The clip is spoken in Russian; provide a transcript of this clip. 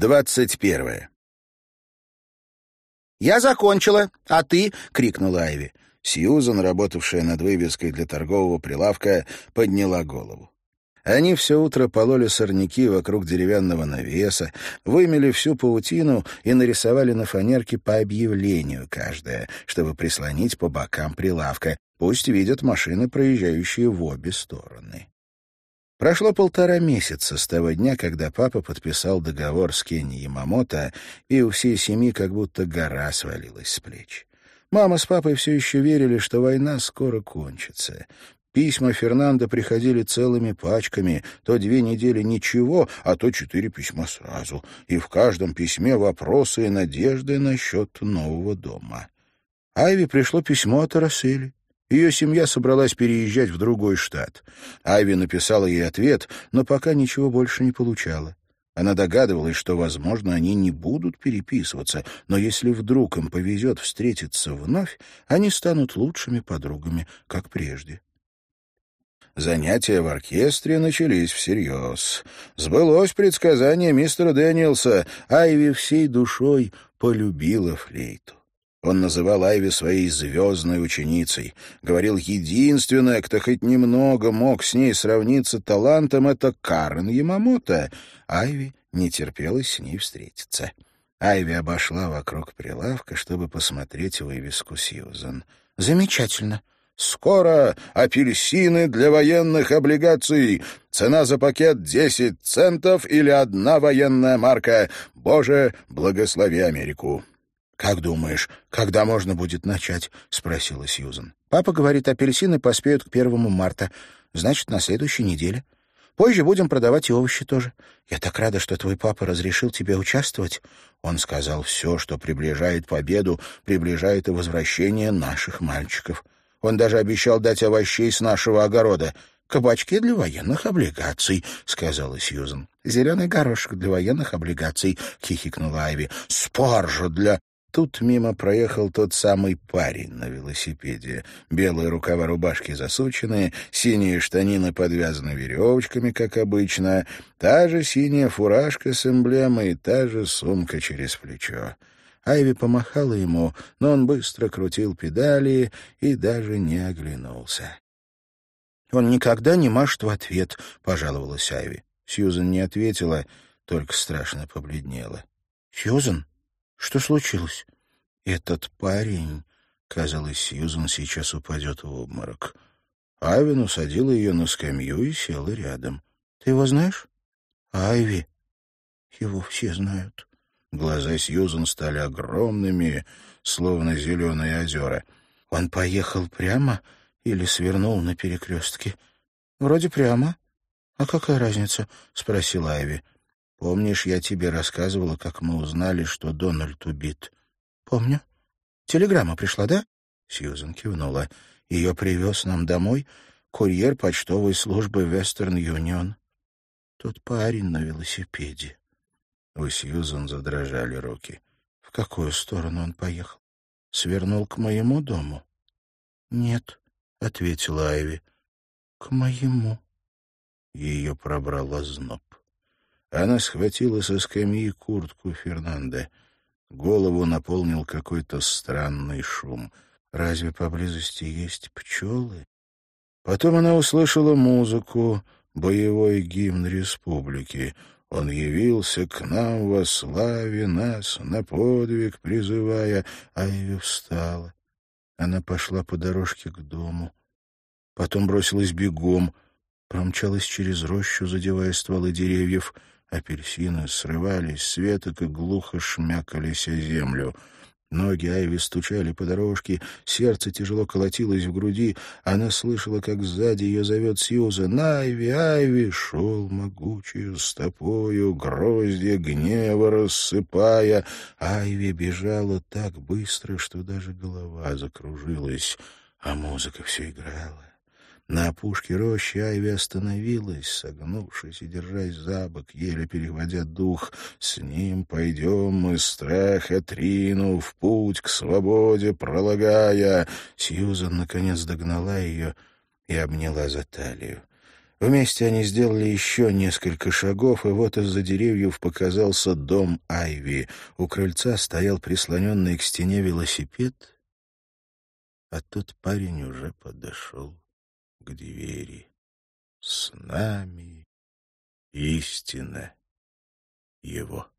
Двадцать первое. «Я закончила, а ты?» — крикнула Айви. Сьюзан, работавшая над вывеской для торгового прилавка, подняла голову. Они все утро пололи сорняки вокруг деревянного навеса, вымели всю паутину и нарисовали на фанерке по объявлению каждое, чтобы прислонить по бокам прилавка. Пусть видят машины, проезжающие в обе стороны. Прошло полтора месяца с того дня, когда папа подписал договор с Кенни Ямамото, и у всей семьи как будто гора свалилась с плеч. Мама с папой все еще верили, что война скоро кончится. Письма Фернандо приходили целыми пачками, то две недели ничего, а то четыре письма сразу, и в каждом письме вопросы и надежды насчет нового дома. Айви пришло письмо от Арасели. Ее семья собралась переезжать в другой штат. Айви написала ей ответ, но пока ничего больше не получала. Она догадывалась, что, возможно, они не будут переписываться, но если вдруг им повезет встретиться вновь, они станут лучшими подругами, как прежде. Занятия в оркестре начались всерьез. Сбылось предсказание мистера Дэниелса. Айви всей душой полюбила флейту. Он называл Айви своей звездной ученицей. Говорил, единственное, кто хоть немного мог с ней сравниться талантом, это Карен Ямамото. Айви не терпелось с ней встретиться. Айви обошла вокруг прилавка, чтобы посмотреть вывеску Сьюзан. «Замечательно. Скоро апельсины для военных облигаций. Цена за пакет десять центов или одна военная марка. Боже, благослови Америку!» «Как думаешь, когда можно будет начать?» — спросила Сьюзан. «Папа говорит, апельсины поспеют к первому марта. Значит, на следующей неделе. Позже будем продавать и овощи тоже. Я так рада, что твой папа разрешил тебе участвовать. Он сказал, все, что приближает победу, приближает и возвращение наших мальчиков. Он даже обещал дать овощей с нашего огорода. «Кабачки для военных облигаций», — сказала Сьюзан. «Зеленый горошек для военных облигаций», — хихикнула Айви. «Спаржа для...» Тут мимо проехал тот самый парень на велосипеде. Белые рукава рубашки засученные, синие штанины подвязаны веревочками, как обычно, та же синяя фуражка с эмблемой та же сумка через плечо. Айви помахала ему, но он быстро крутил педали и даже не оглянулся. «Он никогда не машет в ответ», — пожаловалась Айви. Сьюзен не ответила, только страшно побледнела. «Сьюзен?» Что случилось? Этот парень... Казалось, Сьюзан сейчас упадет в обморок. Айвин усадила ее на скамью и села рядом. — Ты его знаешь? — Айви. Его все знают. Глаза Сьюзан стали огромными, словно зеленые озера. Он поехал прямо или свернул на перекрестке? — Вроде прямо. — А какая разница? — спросила Айви. Помнишь, я тебе рассказывала, как мы узнали, что Дональд убит? — Помню. Телеграмма пришла, да? Сьюзен кивнула. Ее привез нам домой курьер почтовой службы Вестерн Юнион. Тот парень на велосипеде. У Сьюзен задрожали руки. В какую сторону он поехал? Свернул к моему дому? — Нет, — ответила Айви. — К моему. Ее пробрала зноб. Она схватила со скамьи куртку Фернандо. Голову наполнил какой-то странный шум. Разве поблизости есть пчелы? Потом она услышала музыку, боевой гимн республики. Он явился к нам во славе нас, на подвиг призывая. Айви встала. Она пошла по дорожке к дому. Потом бросилась бегом, промчалась через рощу, задевая стволы деревьев — Апельсины срывались с веток и глухо шмякались о землю. Ноги Айви стучали по дорожке, сердце тяжело колотилось в груди. Она слышала, как сзади ее зовет Сьюзан. «Айви, Айви!» Шел могучую стопою, гроздья гнева рассыпая. Айви бежала так быстро, что даже голова закружилась, а музыка все играла. На опушке рощи Айви остановилась, согнувшись и держась за бок, еле переводя дух. «С ним пойдем мы, страх отрину, в путь к свободе пролагая». Сьюзан, наконец, догнала ее и обняла за талию. Вместе они сделали еще несколько шагов, и вот из-за деревьев показался дом Айви. У крыльца стоял прислоненный к стене велосипед, а тут парень уже подошел к двери. С нами истина его.